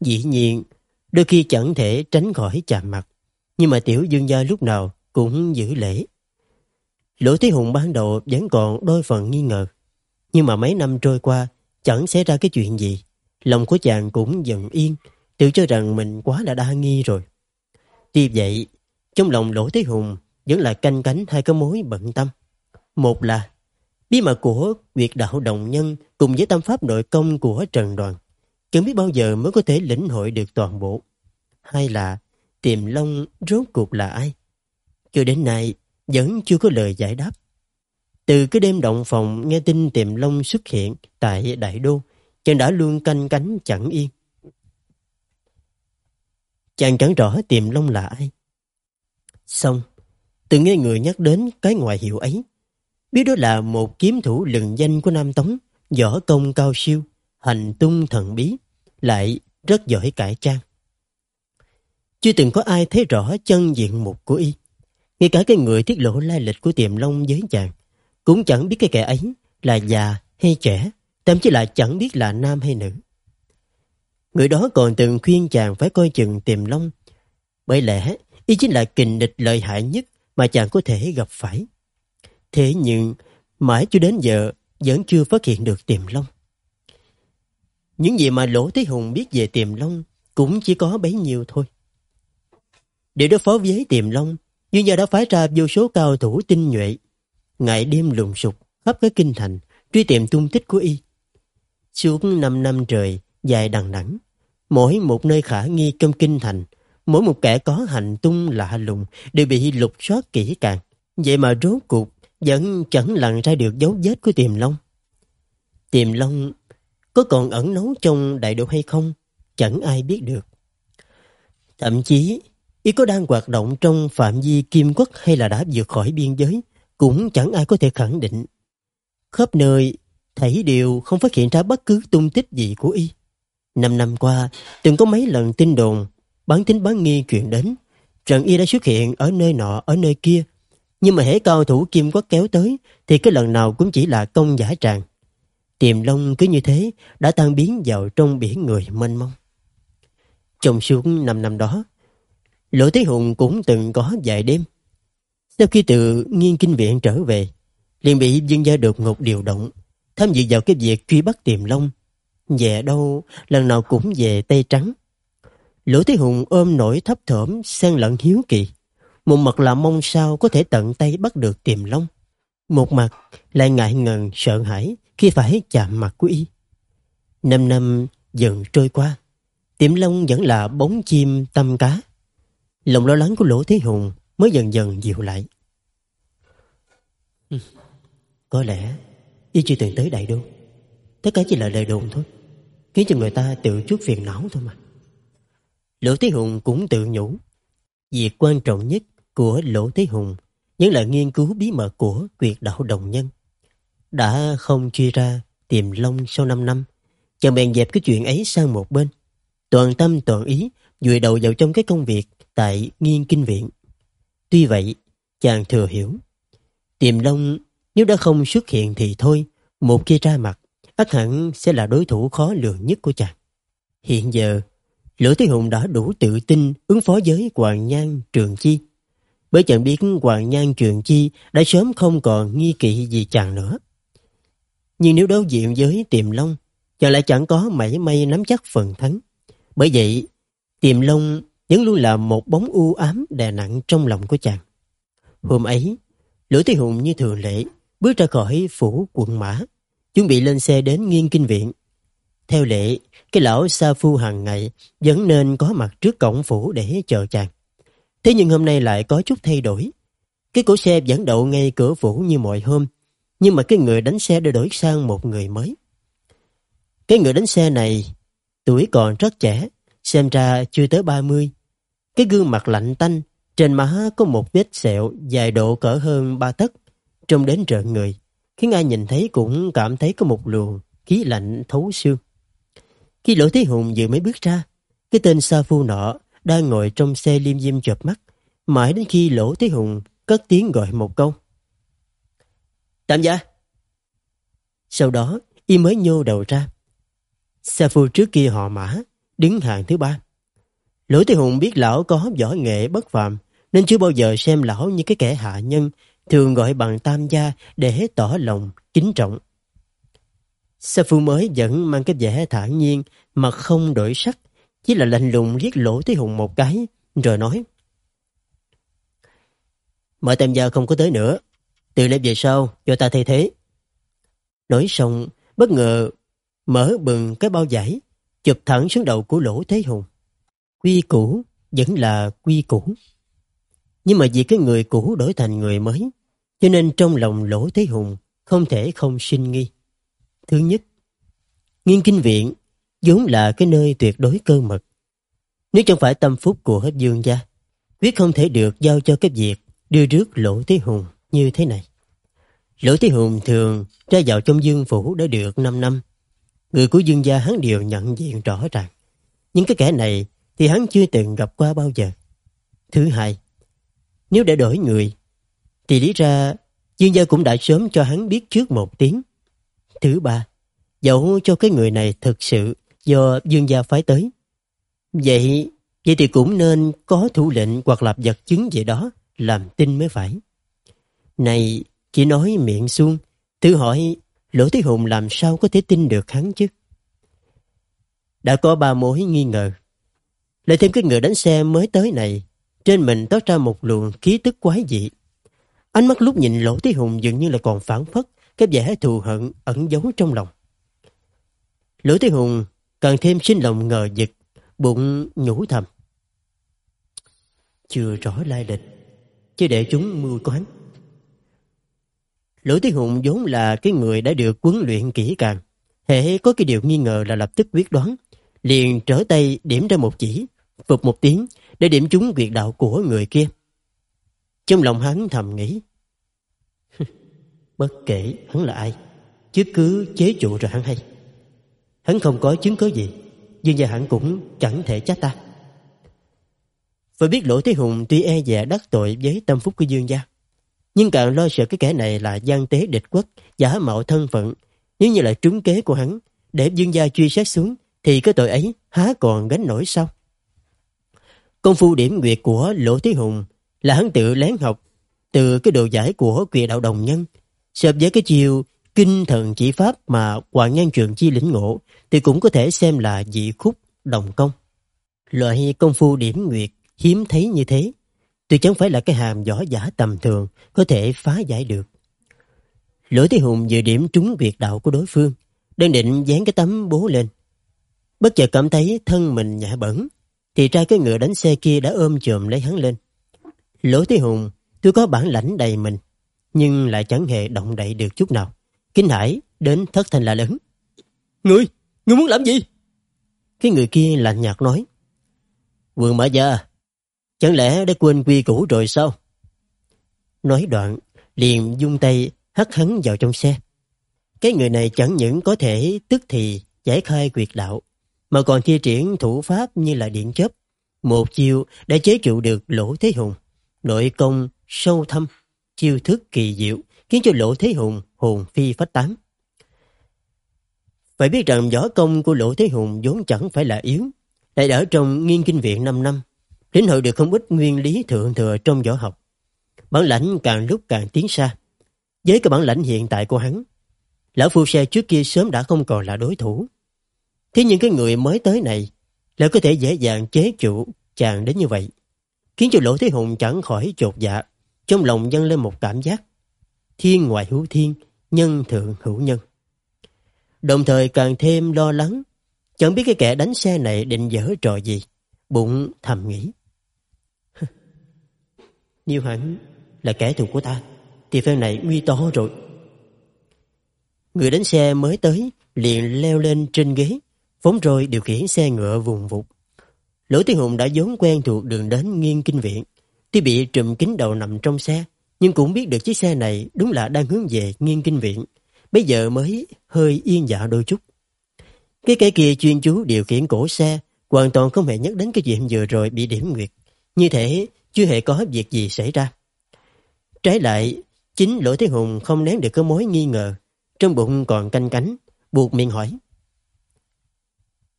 Dĩ nhiên, đôi khi chẳng thể tránh khỏi chạm mặt, nhưng mà Tiểu Dương Gia lúc nào cũng giữ lễ. Lỗ Thế Hùng ban đầu vẫn còn đôi phần nghi ngờ, nhưng mà mấy năm trôi qua chẳng xảy ra cái chuyện gì. Lòng của chàng cũng dần yên, tự cho rằng mình quá là đa nghi rồi. Tuy vậy, trong lòng Lỗ Thế Hùng vẫn là canh cánh hai cái mối bận tâm. Một là bí mật của việc đạo đồng nhân cùng với tâm pháp nội công của Trần Đoàn. Chẳng biết bao giờ mới có thể lĩnh hội được toàn bộ. Hai là Tiềm Long rốt cuộc là ai? Cho đến nay vẫn chưa có lời giải đáp. Từ cái đêm động phòng nghe tin Tiềm Long xuất hiện tại Đại Đô, chàng đã luôn canh cánh chẳng yên. Chàng chẳng rõ Tiềm Long là ai. Xong, từ nghe người nhắc đến cái ngoại hiệu ấy, biết đó là một kiếm thủ lừng danh của Nam Tống, võ công cao siêu, hành tung thần bí, lại rất giỏi cải trang. Chưa từng có ai thấy rõ chân diện mục của y. Ngay cả cái người tiết lộ lai lịch của tiềm long với chàng, cũng chẳng biết cái kẻ ấy là già hay trẻ, thậm chí là chẳng biết là nam hay nữ. Người đó còn từng khuyên chàng phải coi chừng tiềm long, bởi lẽ y chính là kình địch lợi hại nhất mà chàng có thể gặp phải. Thế nhưng, mãi cho đến giờ vẫn chưa phát hiện được tiềm long. Những gì mà Lỗ Thế Hùng biết về tiềm long cũng chỉ có bấy nhiêu thôi. Để đối phó với tiềm long, Dương gia đã phái ra vô số cao thủ tinh nhuệ. Ngày đêm lùng sục, khắp các kinh thành, truy tìm tung tích của y. Suốt năm năm trời, dài đằng đẵng mỗi một nơi khả nghi trong kinh thành, mỗi một kẻ có hành tung lạ lùng đều bị lục soát kỹ càng. Vậy mà rốt cuộc vẫn chẳng lần ra được dấu vết của tiềm long. Tiềm long có còn ẩn nấu trong đại độ hay không, chẳng ai biết được. Thậm chí, y có đang hoạt động trong phạm vi kim quốc hay là đã vượt khỏi biên giới, cũng chẳng ai có thể khẳng định. Khắp nơi, thấy đều không phát hiện ra bất cứ tung tích gì của y. Năm năm qua, từng có mấy lần tin đồn, bán tính bán nghi chuyện đến, Trần y đã xuất hiện ở nơi nọ, ở nơi kia. Nhưng mà hễ cao thủ kim quốc kéo tới, thì cái lần nào cũng chỉ là công giả tràng. Tiềm long cứ như thế, đã tan biến vào trong biển người mênh mông. Trong suốt năm năm đó, Lỗ Thế Hùng cũng từng có vài đêm. Sau khi từ nghiên kinh viện trở về, liền bị dân gia đột ngột điều động, tham dự vào cái việc truy bắt tiềm long. Về đâu, lần nào cũng về Tây Trắng. Lỗ Thế Hùng ôm nổi thấp thởm, xen lẫn hiếu kỳ. Một mặt là mong sao có thể tận tay bắt được tiềm long. Một mặt lại ngại ngần, sợ hãi khi phải chạm mặt của y. Năm năm dần trôi qua, tiềm long vẫn là bóng chim tâm cá. Lòng lo lắng của Lỗ Thế Hùng mới dần dần dịu lại. Có lẽ y chưa từng tới đại đô. Tất cả chỉ là lời đồn thôi. Khiến cho người ta tự chút phiền não thôi mà. Lỗ Thế Hùng cũng tự nhủ. Việc quan trọng nhất của Lỗ Thế Hùng những là nghiên cứu bí mật của quyệt đạo đồng nhân. Đã không truy ra tìm long sau 5 năm, chàng bèn dẹp cái chuyện ấy sang một bên. Toàn tâm toàn ý vùi đầu vào trong cái công việc tại nghiên kinh viện. Tuy vậy, chàng thừa hiểu. Tiềm Long nếu đã không xuất hiện thì thôi, một khi ra mặt, ắt hẳn sẽ là đối thủ khó lường nhất của chàng. Hiện giờ, Lỗ Thế Hùng đã đủ tự tin ứng phó với Hoàng Nhan Trường Chi. Bởi chàng biết Hoàng Nhan Trường Chi đã sớm không còn nghi kỵ gì chàng nữa. Nhưng nếu đối diện với Tiềm Long, chàng lại chẳng có mảy may nắm chắc phần thắng. Bởi vậy, Tiềm Long vẫn luôn là một bóng u ám đè nặng trong lòng của chàng. Hôm ấy, Lỗ Thế Hùng như thường lệ bước ra khỏi phủ quận mã, chuẩn bị lên xe đến nghiên kinh viện. Theo lệ, cái lão Sa Phu hàng ngày vẫn nên có mặt trước cổng phủ để chờ chàng. Thế nhưng hôm nay lại có chút thay đổi. Cái cổ xe vẫn đậu ngay cửa phủ như mọi hôm, nhưng mà cái người đánh xe đã đổi sang một người mới. Cái người đánh xe này, tuổi còn rất trẻ, xem ra chưa tới 30. Cái gương mặt lạnh tanh, trên má có một vết sẹo dài độ cỡ hơn ba tấc, trông đến rợn người, khiến ai nhìn thấy cũng cảm thấy có một luồng khí lạnh thấu xương. Khi Lỗ Thế Hùng vừa mới bước ra, cái tên Sa Phu nọ đang ngồi trong xe liêm diêm chợp mắt, mãi đến khi Lỗ Thế Hùng cất tiếng gọi một câu. Tạm gia! Sau đó, y mới nhô đầu ra. Sa Phu trước kia họ mã, đứng hàng thứ ba. Lỗ Thế Hùng biết lão có võ nghệ bất phàm, nên chưa bao giờ xem lão như cái kẻ hạ nhân, thường gọi bằng tam gia để tỏ lòng, kính trọng. Sa phu mới vẫn mang cái vẻ thản nhiên mà không đổi sắc, chỉ là lạnh lùng liếc lỗ thế hùng một cái, rồi nói. Mời tam gia không có tới nữa, từ nay về sau do ta thay thế. Nói xong, bất ngờ mở bừng cái bao giải, chụp thẳng xuống đầu của lỗ thế hùng. Quy củ vẫn là quy củ. Nhưng mà vì cái người cũ đổi thành người mới, cho nên trong lòng lỗ thế hùng không thể không sinh nghi. Thứ nhất, nghiên kinh viện vốn là cái nơi tuyệt đối cơ mật. Nếu chẳng phải tâm phúc của hết dương gia, quyết không thể được giao cho cái việc đưa rước lỗ thế hùng như thế này. Lỗ thế hùng thường ra vào trong dương phủ đã được 5 năm. Người của dương gia hắn đều nhận diện rõ ràng. Nhưng cái kẻ này thì hắn chưa từng gặp qua bao giờ. Thứ hai, nếu để đổi người, thì lý ra Dương gia cũng đã sớm cho hắn biết trước một tiếng. Thứ ba, dẫu cho cái người này thực sự do Dương gia phái tới. Vậy, vậy thì cũng nên có thủ lệnh hoặc lập vật chứng về đó, làm tin mới phải. Này, chỉ nói miệng xuông, tự hỏi Lỗ Thế Hùng làm sao có thể tin được hắn chứ? Đã có ba mối nghi ngờ. Lại thêm cái người đánh xe mới tới này, trên mình toát ra một luồng khí tức quái dị. Ánh mắt lúc nhìn Lỗ Thế Hùng dường như là còn phản phất cái vẻ thù hận ẩn giấu trong lòng. Lỗ Thế Hùng càng thêm sinh lòng ngờ vực, bụng nhủ thầm. Chưa rõ lai lịch, chứ để chúng mưu toán. Lỗ Thế Hùng vốn là cái người đã được huấn luyện kỹ càng. Hệ có cái điều nghi ngờ là lập tức quyết đoán, liền trở tay điểm ra một chỉ, phục một tiếng để điểm trúng quyệt đạo của người kia. Trong lòng hắn thầm nghĩ, bất kể hắn là ai, chứ cứ chế trụ rồi hắn hay. Hắn không có chứng cứ gì, nhưng giờ hắn cũng chẳng thể trách ta. Phải biết Lỗ Thế Hùng tuy e dè đắc tội với tâm phúc của Dương gia, nhưng càng lo sợ cái kẻ này là gian tế địch quốc, giả mạo thân phận. Nếu như là trúng kế của hắn, để Dương gia truy sát xuống, thì cái tội ấy há còn gánh nổi sao? Công phu điểm nguyệt của Lỗ Thế Hùng là hắn tự lén học từ cái đồ giải của quỷ đạo đồng nhân. Sợp với cái chiều kinh thần chỉ pháp mà Hoàng Nhan Trường Chi lĩnh ngộ, thì cũng có thể xem là dị khúc đồng công. Loại công phu điểm nguyệt hiếm thấy như thế, tuy chẳng phải là cái hàm võ giả tầm thường có thể phá giải được. Lỗ Thế Hùng vừa điểm trúng việc đạo của đối phương, đang định dán cái tấm bố lên. Bất chợt cảm thấy thân mình nhả bẩn, thì ra cái ngựa đánh xe kia đã ôm chồm lấy hắn lên. Lỗ Thế Hùng, tôi có bản lãnh đầy mình nhưng lại chẳng hề động đậy được chút nào. Kinh hãi đến thất thanh là lớn. Ngươi, ngươi muốn làm gì? Cái người kia lạnh nhạt nói. Vườn mã gia, chẳng lẽ đã quên quy củ rồi sao? Nói đoạn, liền dung tay hất hắn vào trong xe. Cái người này chẳng những có thể tức thì giải khai quyệt đạo, mà còn thi triển thủ pháp như là điện chớp, Một chiêu đã chế trụ được Lỗ Thế Hùng. Nội công sâu thâm, chiêu thức kỳ diệu, khiến cho Lỗ Thế Hùng hồn phi phách tán. Phải biết rằng võ công của Lỗ Thế Hùng vốn chẳng phải là yếu. Lại ở trong nghiên kinh viện 5 năm, lĩnh hội được không ít nguyên lý thượng thừa trong võ học. Bản lãnh càng lúc càng tiến xa. Với cái bản lãnh hiện tại của hắn, Lão Phu Xe trước kia sớm đã không còn là đối thủ. Thế nhưng cái người mới tới này lại có thể dễ dàng chế trụ chàng đến như vậy. Khiến cho Lỗ Thế Hùng chẳng khỏi chột dạ, trong lòng dâng lên một cảm giác. Thiên ngoại hữu thiên, nhân thượng hữu nhân. Đồng thời càng thêm lo lắng, chẳng biết cái kẻ đánh xe này định dở trò gì. Bụng thầm nghĩ. Nếu hẳn là kẻ thù của ta, thì phen này nguy to rồi. Người đánh xe mới tới liền leo lên trên ghế, phóng rồi điều khiển xe ngựa vùng vụt. Lỗ Tiên Hùng đã vốn quen thuộc đường đến nghiên kinh viện. Tuy bị trùm kính đầu nằm trong xe, nhưng cũng biết được chiếc xe này đúng là đang hướng về nghiên kinh viện. Bây giờ mới hơi yên dạ đôi chút. Cái kẻ kia chuyên chú điều khiển cổ xe, hoàn toàn không hề nhắc đến cái chuyện vừa rồi bị điểm nguyệt. Như thế chưa hề có việc gì xảy ra. Trái lại, chính Lỗ Thế Hùng không nén được cái mối nghi ngờ. Trong bụng còn canh cánh, buộc miệng hỏi.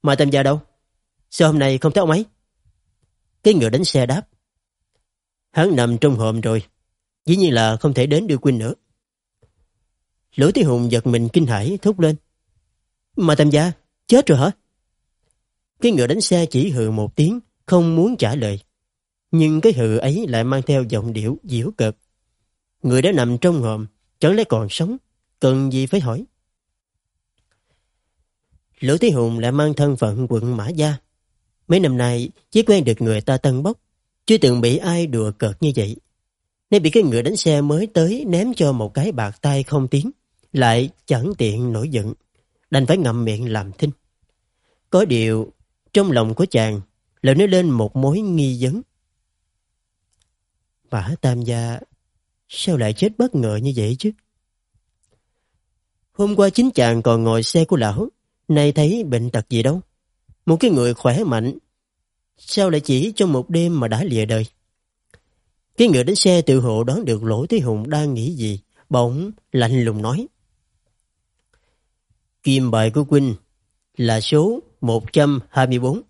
Mà tam gia đâu? Sao hôm nay không thấy ông ấy? Cái người đánh xe đáp. Hắn nằm trong hòm rồi. Dĩ nhiên là không thể đến đưa Quynh nữa. lữ Thế Hùng giật mình kinh hãi thốt lên. Mà tam gia, chết rồi hả? Cái ngựa đánh xe chỉ hừ một tiếng, không muốn trả lời. Nhưng cái hừ ấy lại mang theo giọng điệu diễu cợt. Người đã nằm trong hòm, chẳng lẽ còn sống, cần gì phải hỏi. lữ Thế Hùng lại mang thân phận quận Mã Gia. Mấy năm nay chỉ quen được người ta tân bốc, chưa từng bị ai đùa cợt như vậy. Nên bị cái ngựa đánh xe mới tới ném cho một cái bạc tay không tiếng, lại chẳng tiện nổi giận, đành phải ngậm miệng làm thinh. Có điều, trong lòng của chàng lại nói lên một mối nghi vấn. Mã Tam Gia sao lại chết bất ngờ như vậy chứ? Hôm qua chính chàng còn ngồi xe của lão, nay thấy bệnh tật gì đâu. Một cái người khỏe mạnh, sao lại chỉ trong một đêm mà đã lìa đời? Cái người đến xe tự hộ đoán được Lỗ Thế Hùng đang nghĩ gì, bỗng lạnh lùng nói. Kim bài của Quynh là số 124.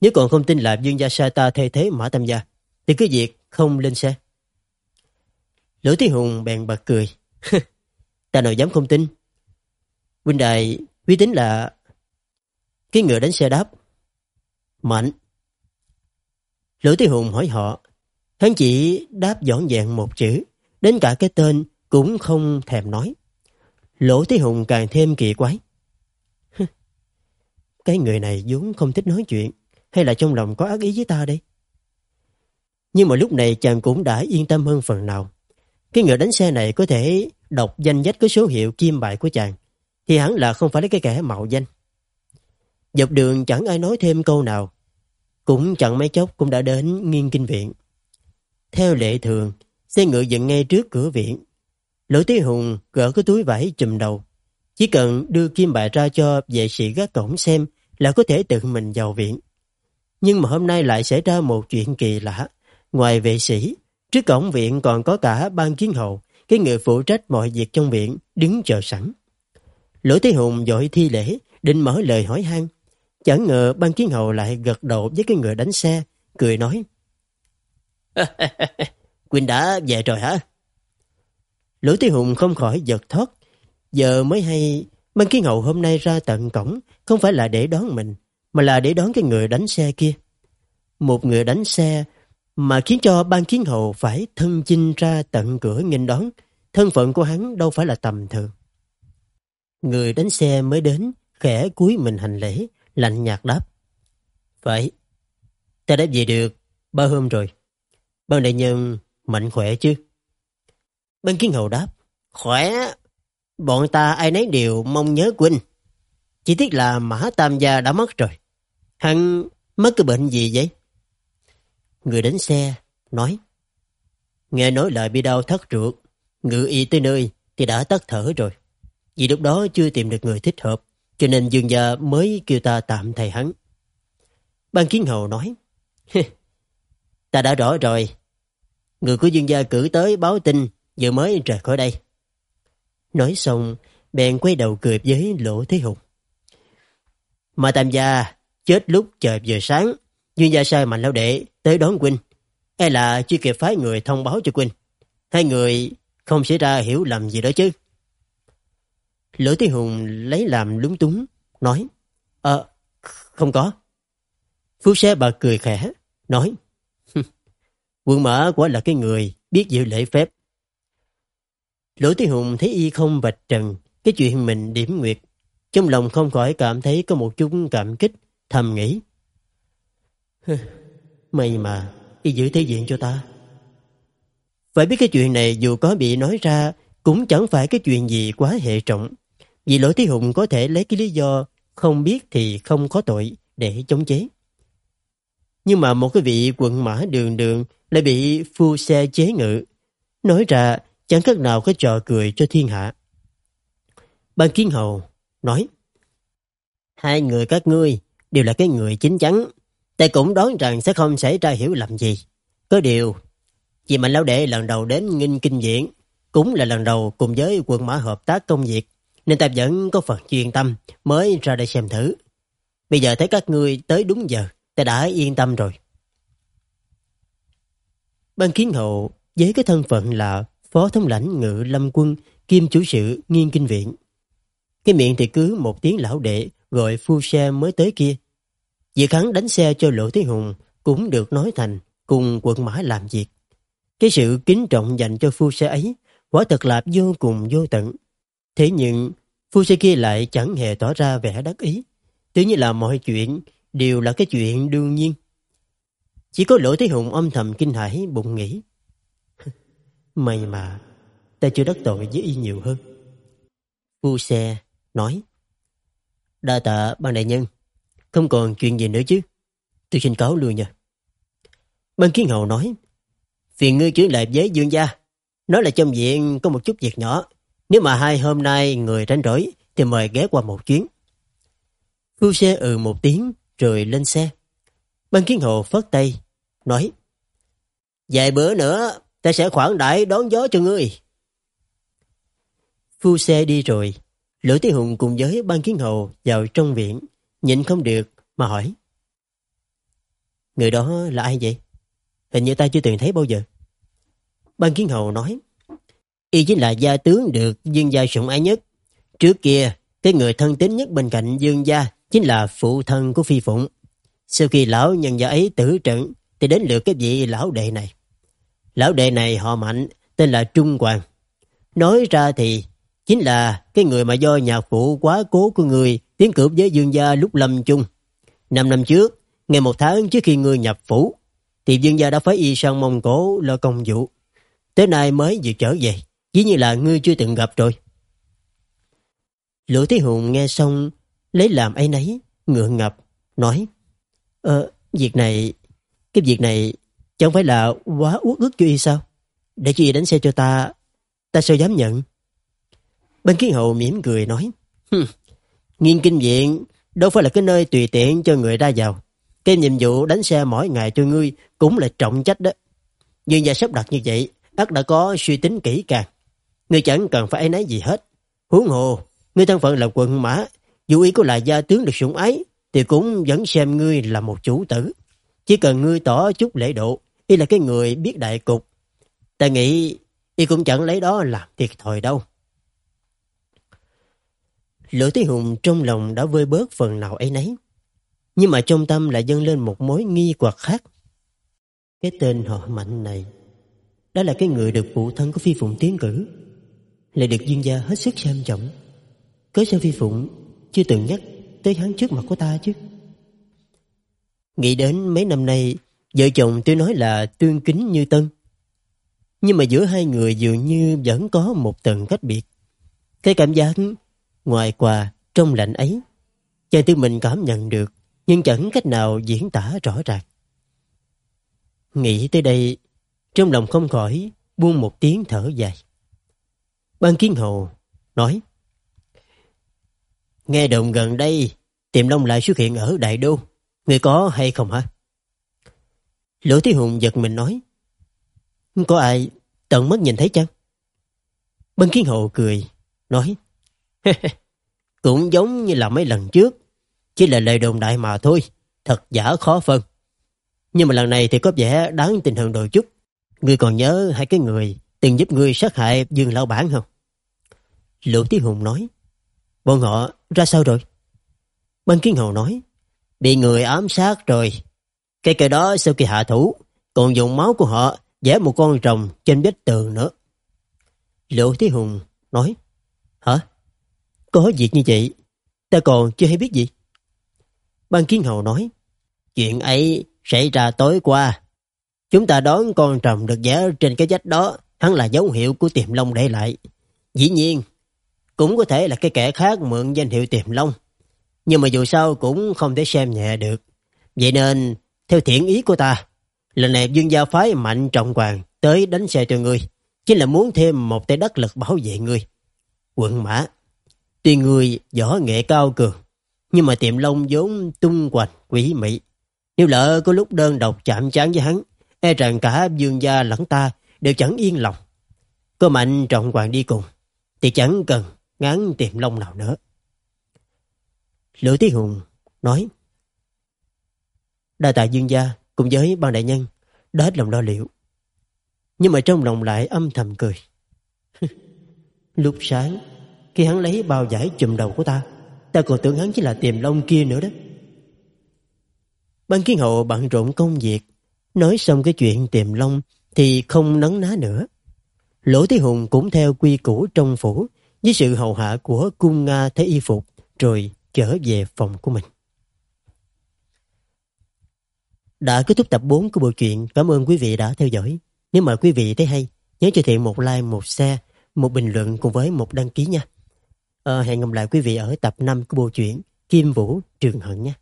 Nếu còn không tin là Dương Gia Sa ta thay thế Mã Tam Gia, thì cứ việc không lên xe. Lỗ Thế Hùng bèn bật cười. Ta nào dám không tin. Huynh đại uy tín là... Cái ngựa đánh xe đáp. Mạnh. Lỗ Thế Hùng hỏi họ. Hắn chỉ đáp dõn dẹn một chữ. Đến cả cái tên cũng không thèm nói. Lỗ Thế Hùng càng thêm kỳ quái. Cái người này vốn không thích nói chuyện. Hay là trong lòng có ác ý với ta đây? Nhưng mà lúc này chàng cũng đã yên tâm hơn phần nào. Cái người đánh xe này có thể đọc danh sách cái số hiệu kim bài của chàng, thì hắn là không phải là cái kẻ mạo danh. Dọc đường chẳng ai nói thêm câu nào, cũng chẳng mấy chốc cũng đã đến nghiên kinh viện. Theo lệ thường, xe ngựa dừng ngay trước cửa viện. Lỗ Tí Hùng gỡ cái túi vải chùm đầu. Chỉ cần đưa kim bài ra cho vệ sĩ gác cổng xem là có thể tự mình vào viện. Nhưng mà hôm nay lại xảy ra một chuyện kỳ lạ. Ngoài vệ sĩ, trước cổng viện còn có cả ban kiến hầu, cái người phụ trách mọi việc trong viện, đứng chờ sẵn. Lỗ Thế Hùng dội thi lễ, định mở lời hỏi han. Chẳng ngờ ban kiến hầu lại gật đầu với cái người đánh xe, cười nói. Quỳnh đã về rồi hả? Lỗ Thế Hùng không khỏi giật thoát. Giờ mới hay ban kiến hầu hôm nay ra tận cổng không phải là để đón mình, mà là để đón cái người đánh xe kia. Một người đánh xe mà khiến cho ban kiến hầu phải thân chinh ra tận cửa nghênh đón. Thân phận của hắn đâu phải là tầm thường. Người đánh xe mới đến, khẽ cúi mình hành lễ, lạnh nhạt đáp. vậy ta đã về được ba hôm rồi. Ban đại nhân mạnh khỏe chứ? Ban kiến hầu đáp. Khỏe, bọn ta ai nấy đều mong nhớ Quynh. Chỉ tiếc là Mã Tam Gia đã mất rồi. Hắn mất cái bệnh gì vậy? Người đánh xe, nói. Nghe nói lại bị đau thất ruột, ngự y tới nơi thì đã tắt thở rồi. Vì lúc đó chưa tìm được người thích hợp, cho nên dương gia mới kêu ta tạm thầy hắn. Ban kiến hầu nói, Ta đã rõ rồi. Người của dương gia cử tới báo tin vừa mới rời khỏi đây. Nói xong, bèn quay đầu cười với Lỗ Thế Hùng. Mà tam gia chết lúc trời vừa sáng, dương gia sai mạnh lão đệ tới đón huynh. E là chưa kịp phái người thông báo cho huynh. Hai người không xảy ra hiểu lầm gì đó chứ. Lữ Thế Hùng lấy làm lúng túng, nói Ờ, không có. Phú xe bà cười khẽ, nói Quân mã quả là cái người biết giữ lễ phép. Lỗ Thế Hùng thấy y không vạch trần cái chuyện mình điểm nguyệt. Trong lòng không khỏi cảm thấy có một chút cảm kích, thầm nghĩ. May mà, y giữ thế diện cho ta. Phải biết cái chuyện này dù có bị nói ra cũng chẳng phải cái chuyện gì quá hệ trọng. Vì lỗi thí Hùng có thể lấy cái lý do không biết thì không có tội để chống chế. Nhưng mà một cái vị quận mã đường đường lại bị phu xe chế ngự. Nói ra chẳng cách nào có trò cười cho thiên hạ. Ban Kiến Hầu nói Hai người các ngươi đều là cái người chính chắn. Ta cũng đoán rằng sẽ không xảy ra hiểu lầm gì. Có điều, vì Mạnh Lão Đệ lần đầu đến Nghinh Kinh Viện cũng là lần đầu cùng với quận mã hợp tác công việc nên ta vẫn có phần chuyên tâm mới ra đây xem thử. Bây giờ thấy các ngươi tới đúng giờ, ta đã yên tâm rồi. Ban Kiến Hậu với cái thân phận là Phó Thống lãnh Ngự Lâm Quân kiêm chủ sự nghiên kinh viện. Cái miệng thì cứ một tiếng lão đệ gọi phu xe mới tới kia. Việc hắn đánh xe cho Lộ Thế Hùng cũng được nói thành cùng quận mã làm việc. Cái sự kính trọng dành cho phu xe ấy quả thật là vô cùng vô tận. Thế nhưng phu xe kia lại chẳng hề tỏ ra vẻ đắc ý. Tự như là mọi chuyện đều là cái chuyện đương nhiên. Chỉ có lỗ thế hùng âm thầm kinh hãi bụng nghĩ. May mà, ta chưa đắc tội với y nhiều hơn. Phu xe nói Đa tạ ban đại nhân Không còn chuyện gì nữa chứ Tôi xin cáo lui nha Ban kiến hầu nói Phiền ngươi chuyển lại với dương gia Nói là trong viện có một chút việc nhỏ Nếu mà hai hôm nay người rảnh rỗi Thì mời ghé qua một chuyến Phu xe ừ một tiếng Rồi lên xe Ban kiến hồ phất tay Nói Vài bữa nữa Ta sẽ khoản đại đón gió cho ngươi Phu xe đi rồi Lữ Thế Hùng cùng với ban kiến hồ vào trong viện, nhịn không được mà hỏi. Người đó là ai vậy? Hình như ta chưa từng thấy bao giờ. Ban kiến hầu nói, y chính là gia tướng được dương gia sủng ái nhất. Trước kia, cái người thân tín nhất bên cạnh dương gia chính là phụ thân của Phi Phụng. Sau khi lão nhân gia ấy tử trận, thì đến lượt cái vị lão đệ này. Lão đệ này họ mạnh, tên là Trung Hoàng. Nói ra thì chính là cái người mà do nhà phụ quá cố của người tiến cử với dương gia lúc lâm chung. Năm năm trước, ngày một tháng trước khi người nhập phủ, thì dương gia đã phái y sang Mông Cổ lo công vụ. Tới nay mới vừa trở về, dĩ như là ngươi chưa từng gặp rồi. Lỗ Thế Hùng nghe xong, lấy làm ấy nấy, ngượng ngập, nói Ờ, việc này, cái việc này chẳng phải là quá uất ức cho y sao? Để cho y đánh xe cho ta, ta sao dám nhận? bên Kiến Hậu mỉm cười nói, Nghiên kinh viện đâu phải là cái nơi tùy tiện cho người ra vào. Cái nhiệm vụ đánh xe mỗi ngày cho ngươi cũng là trọng trách đó. Dương gia sắp đặt như vậy, ắt đã có suy tính kỹ càng. Ngươi chẳng cần phải nói gì hết. Huống hồ, ngươi thân phận là quận mã, dù ý có là gia tướng được sủng ái, thì cũng vẫn xem ngươi là một chủ tử. Chỉ cần ngươi tỏ chút lễ độ, y là cái người biết đại cục. Ta nghĩ y cũng chẳng lấy đó làm thiệt thòi đâu. Lữ Thế Hùng trong lòng đã vơi bớt phần nào ấy nấy. Nhưng mà trong tâm lại dâng lên một mối nghi hoặc khác. Cái tên họ mạnh này, đó là cái người được phụ thân của Phi Phụng tiến cử, lại được dương gia hết sức xem trọng. Cớ sao Phi Phụng chưa từng nhắc tới hắn trước mặt của ta chứ? Nghĩ đến mấy năm nay, vợ chồng tôi nói là tương kính như tân. Nhưng mà giữa hai người dường như vẫn có một tầng cách biệt. Cái cảm giác Ngoài quà trong lạnh ấy, chàng tư mình cảm nhận được, nhưng chẳng cách nào diễn tả rõ ràng. Nghĩ tới đây, trong lòng không khỏi buông một tiếng thở dài. Ban Kiến Hồ nói Nghe động gần đây, tiềm long lại xuất hiện ở Đại Đô. Người có hay không hả? Lỗ thí Hùng giật mình nói. Có ai tận mắt nhìn thấy chăng? Ban Kiến hồ cười, nói. Cũng giống như là mấy lần trước. Chỉ là lời đồn đại mà thôi. Thật giả khó phân. Nhưng mà lần này thì có vẻ đáng tình hơn đôi chút. Ngươi còn nhớ hai cái người từng giúp ngươi sát hại Dương Lão Bản không? Lỗ Tí Hùng nói. Bọn họ ra sao rồi? Ban Kiến Hầu nói. Bị người ám sát rồi. Cái cây đó sau khi hạ thủ còn dùng máu của họ vẽ một con rồng trên vách tường nữa. Lỗ Tí Hùng nói. Hả? Có việc như vậy, ta còn chưa hay biết gì. Ban Kiến Hầu nói. Chuyện ấy xảy ra tối qua. Chúng ta đón con trồng được vẽ trên cái vách đó hắn là dấu hiệu của tiềm long để lại. Dĩ nhiên, cũng có thể là cái kẻ khác mượn danh hiệu tiềm long. Nhưng mà dù sao cũng không thể xem nhẹ được. Vậy nên, theo thiện ý của ta, lần này dương gia phái mạnh trọng hoàng tới đánh xe cho ngươi, chính là muốn thêm một tay đắc lực bảo vệ ngươi. Quận mã, tuy người võ nghệ cao cường, nhưng mà tiềm long vốn tung hoành quỷ mị. Nếu lỡ có lúc đơn độc chạm trán với hắn, e rằng cả dương gia lẫn ta đều chẳng yên lòng. Có mạnh trọng hoàng đi cùng, thì chẳng cần ngán tìm long nào nữa. Lữ Tí Hùng nói, Đa tạ dương gia cùng với ban đại nhân đã hết lòng lo liệu. Nhưng mà trong lòng lại âm thầm cười. Lúc sáng, khi hắn lấy bao giải chùm đầu của ta, ta còn tưởng hắn chỉ là tiềm long kia nữa đó. Ban kiến hậu bận rộn công việc, nói xong cái chuyện tiềm long thì không nấn ná nữa. Lỗ Thế Hùng cũng theo quy củ trong phủ với sự hầu hạ của cung Nga thấy y phục rồi trở về phòng của mình. Đã kết thúc tập 4 của bộ truyện. Cảm ơn quý vị đã theo dõi. Nếu mà quý vị thấy hay, nhớ cho Thiện một like, một share, một bình luận cùng với một đăng ký nha. À, hẹn gặp lại quý vị ở tập 5 của bộ truyện Kim Vũ Trường Hận nha.